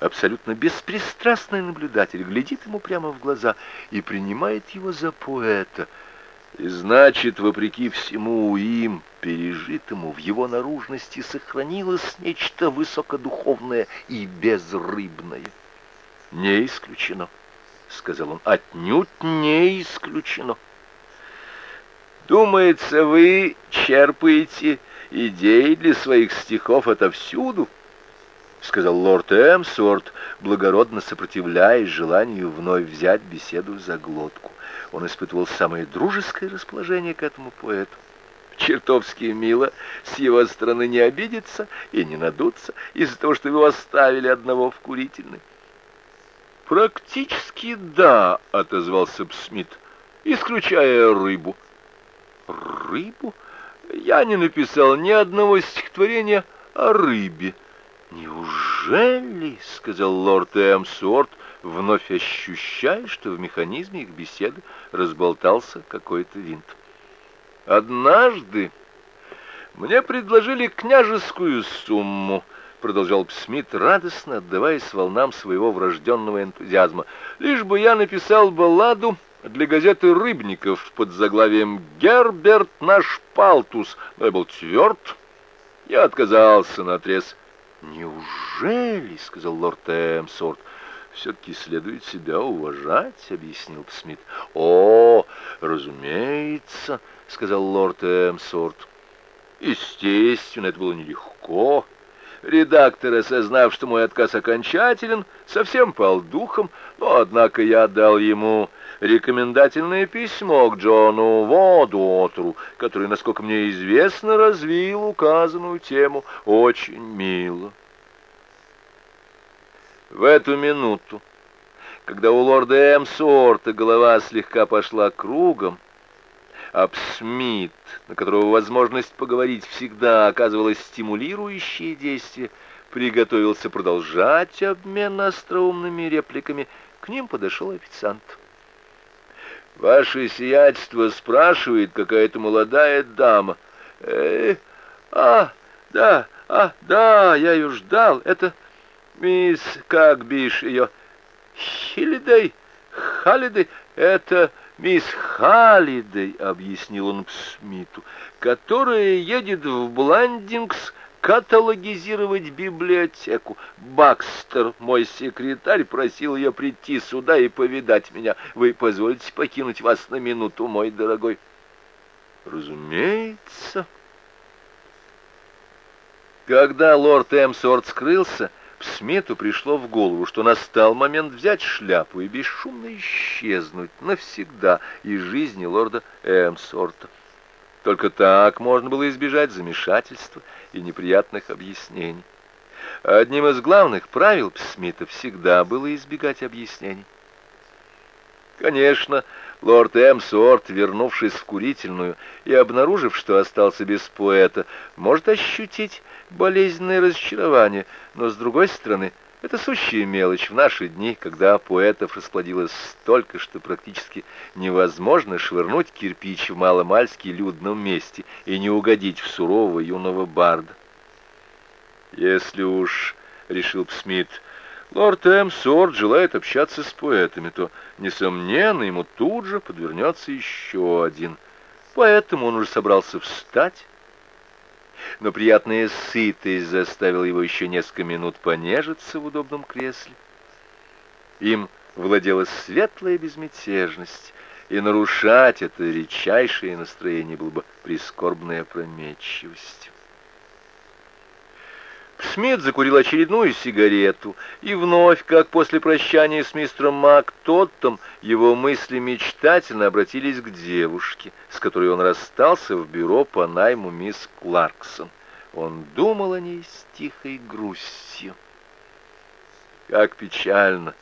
абсолютно беспристрастный наблюдатель, глядит ему прямо в глаза и принимает его за поэта. И значит, вопреки всему им, пережитому, в его наружности сохранилось нечто высокодуховное и безрыбное. Не исключено, — сказал он, — отнюдь не исключено. Думается, вы черпаете идеи для своих стихов отовсюду, — сказал лорд Эмсворт, благородно сопротивляясь желанию вновь взять беседу за глотку. Он испытывал самое дружеское расположение к этому поэту. Чертовски мило с его стороны не обидеться и не надуться из-за того, что его оставили одного в курительной. «Практически да», — отозвался Смит, — «исключая рыбу». «Рыбу? Я не написал ни одного стихотворения о рыбе». «Неужели?» — сказал лорд Эмсуорт, вновь ощущая, что в механизме их беседы разболтался какой-то винт. «Однажды мне предложили княжескую сумму», — продолжал Смит, радостно отдаваясь волнам своего врожденного энтузиазма, «лишь бы я написал балладу для газеты «Рыбников» под заглавием «Герберт наш палтус», но я был тверд, я отказался на отрез. «Неужели?» — сказал лорд Эмсорт. «Все-таки следует себя уважать», — объяснил Смит. «О, разумеется», — сказал лорд Эмсорт. «Естественно, это было нелегко». Редактор, осознав, что мой отказ окончателен, совсем пал духом, но, однако, я дал ему рекомендательное письмо к Джону Водуотеру, который, насколько мне известно, развил указанную тему очень мило. В эту минуту, когда у лорда Эмсорта голова слегка пошла кругом, Апсмит, на которого возможность поговорить всегда оказывала стимулирующее действие, приготовился продолжать обмен остроумными репликами. К ним подошел официант. «Ваше сиятельство спрашивает какая-то молодая дама». «Э, а, да, а, да, я ее ждал. Это мисс, как бишь ее, Хилидей, Халидей, это...» «Мисс Халлидей», — объяснил он Смиту, — «которая едет в Бландингс каталогизировать библиотеку. Бакстер, мой секретарь, просил ее прийти сюда и повидать меня. Вы позволите покинуть вас на минуту, мой дорогой?» «Разумеется». Когда лорд Эмсорт скрылся, Смиту пришло в голову, что настал момент взять шляпу и бесшумно исчезнуть навсегда из жизни лорда Эмсорта. Только так можно было избежать замешательства и неприятных объяснений. Одним из главных правил Смита всегда было избегать объяснений. Конечно, лорд Эмсорт, вернувшись в курительную и обнаружив, что остался без поэта, может ощутить болезненное разочарование, но, с другой стороны, это сущая мелочь в наши дни, когда поэтов расплодилось столько, что практически невозможно швырнуть кирпич в маломальски людном месте и не угодить в сурового юного барда. Если уж, — решил Смит, — лорд Эмсорт желает общаться с поэтами, то, несомненно, ему тут же подвернется еще один. Поэтому он уже собрался встать, но приятная сытость заставила его еще несколько минут понежиться в удобном кресле. Им владела светлая безмятежность, и нарушать это редчайшее настроение было бы прискорбной опрометчивостью. Смит закурил очередную сигарету, и вновь, как после прощания с мистером Мактоттом, его мысли мечтательно обратились к девушке, с которой он расстался в бюро по найму мисс Кларксон. Он думал о ней с тихой грустью. Как печально,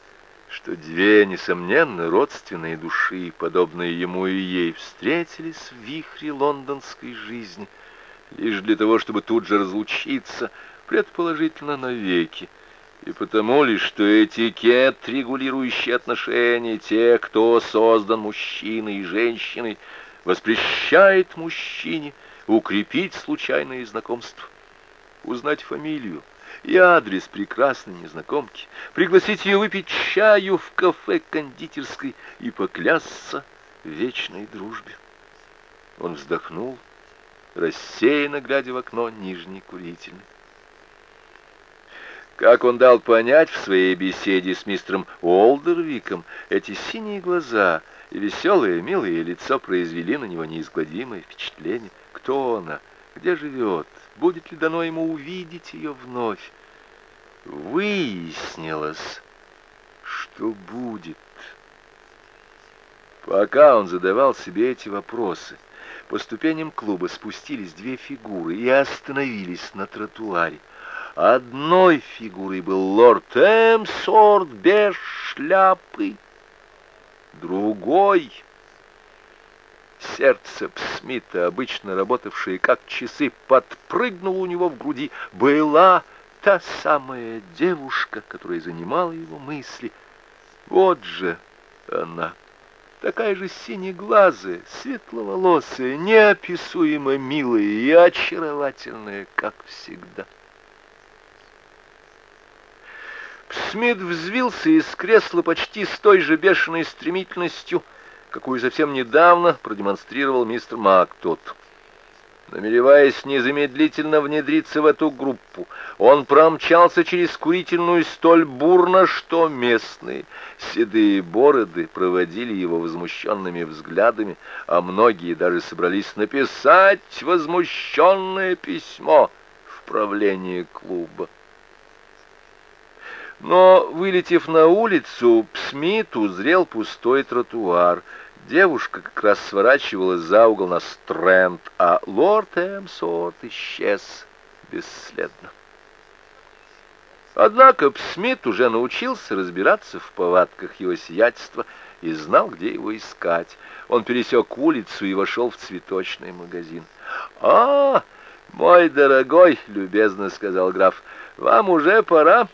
что две, несомненно, родственные души, подобные ему и ей, встретились в вихре лондонской жизни, лишь для того, чтобы тут же разлучиться — предположительно навеки, и потому лишь, что этикет, регулирующий отношения тех, кто создан мужчиной и женщиной, воспрещает мужчине укрепить случайные знакомства, узнать фамилию, и адрес прекрасной незнакомки, пригласить ее выпить чаю в кафе кондитерской и поклясться вечной дружбе. Он вздохнул, рассеянно глядя в окно нижней курительной. Как он дал понять в своей беседе с мистером Уолдервиком, эти синие глаза и веселое, милое лицо произвели на него неизгладимое впечатление. Кто она? Где живет? Будет ли дано ему увидеть ее вновь? Выяснилось, что будет. Пока он задавал себе эти вопросы, по ступеням клуба спустились две фигуры и остановились на тротуаре. Одной фигурой был лорд Эмсорт без шляпы, другой — сердце Смита, обычно работавшее как часы, подпрыгнуло у него в груди. Была та самая девушка, которая занимала его мысли. Вот же она, такая же синеглазая, светловолосая, неописуемо милая и очаровательная, как всегда. Смит взвился из кресла почти с той же бешеной стремительностью, какую совсем недавно продемонстрировал мистер Мактот. Намереваясь незамедлительно внедриться в эту группу, он промчался через курительную столь бурно, что местные седые бороды проводили его возмущенными взглядами, а многие даже собрались написать возмущенное письмо в правление клуба. Но, вылетев на улицу, Смит узрел пустой тротуар. Девушка как раз сворачивала за угол на Стрэнд, а лорд Эмсорт исчез бесследно. Однако Смит уже научился разбираться в повадках его сиятельства и знал, где его искать. Он пересек улицу и вошел в цветочный магазин. «А, мой дорогой!» — любезно сказал граф. «Вам уже пора?»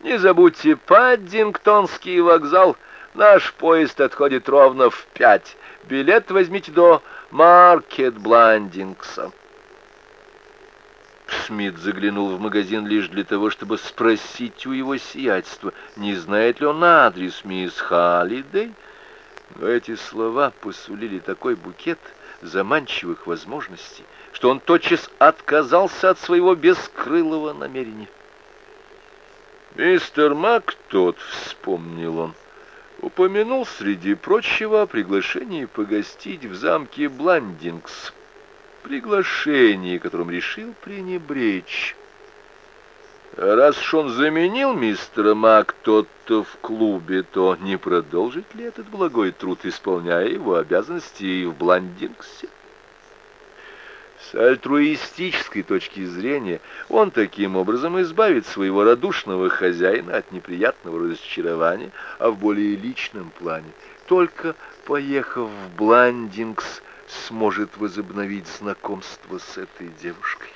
Не забудьте Паддингтонский вокзал. Наш поезд отходит ровно в пять. Билет возьмите до Маркет Бландингса. Смит заглянул в магазин лишь для того, чтобы спросить у его сиятельства, не знает ли он адрес мисс Халлидей. Но эти слова посулили такой букет заманчивых возможностей, что он тотчас отказался от своего бескрылого намерения. Мистер Мак тот, вспомнил он, упомянул среди прочего о приглашении погостить в замке Бландингс. Приглашение, которым решил пренебречь. Раз уж он заменил мистера Мак тот-то в клубе, то не продолжит ли этот благой труд, исполняя его обязанности и в Бландингсе? С альтруистической точки зрения он таким образом избавит своего радушного хозяина от неприятного разочарования, а в более личном плане, только поехав в Бландингс, сможет возобновить знакомство с этой девушкой.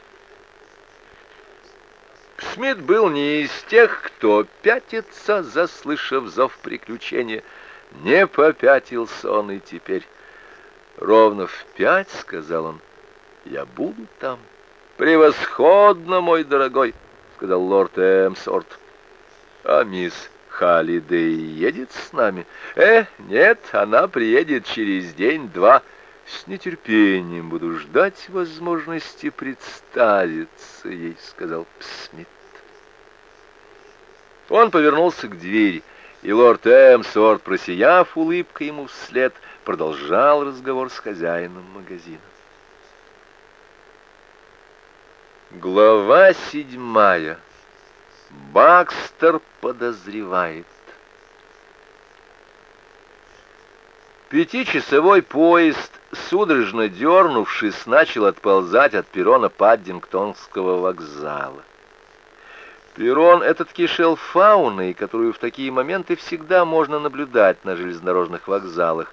Смит был не из тех, кто пятится, заслышав зов приключения. Не попятился он и теперь. Ровно в пять, — сказал он, — я буду там. Превосходно, мой дорогой, сказал лорд Эмсорт. А мисс Халидей едет с нами? Э, нет, она приедет через день-два. С нетерпением буду ждать возможности представиться ей, сказал Смит. Он повернулся к двери, и лорд Эмсорт, просияв улыбкой ему вслед, продолжал разговор с хозяином магазина. Глава седьмая. Бакстер подозревает. Пятичасовой поезд, судорожно дернувшись, начал отползать от перрона Паддингтонского вокзала. Перрон этот кишел фауной, которую в такие моменты всегда можно наблюдать на железнодорожных вокзалах,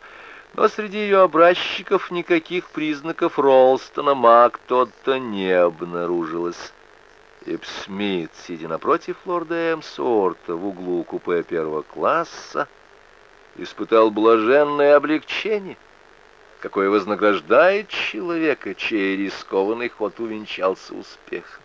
но среди ее образчиков никаких признаков Ролстона Мак тот-то не обнаружилось. Эб Смит, сидя напротив лорда Эмсорта в углу купе первого класса, испытал блаженное облегчение, какое вознаграждает человека, чей рискованный ход увенчался успехом.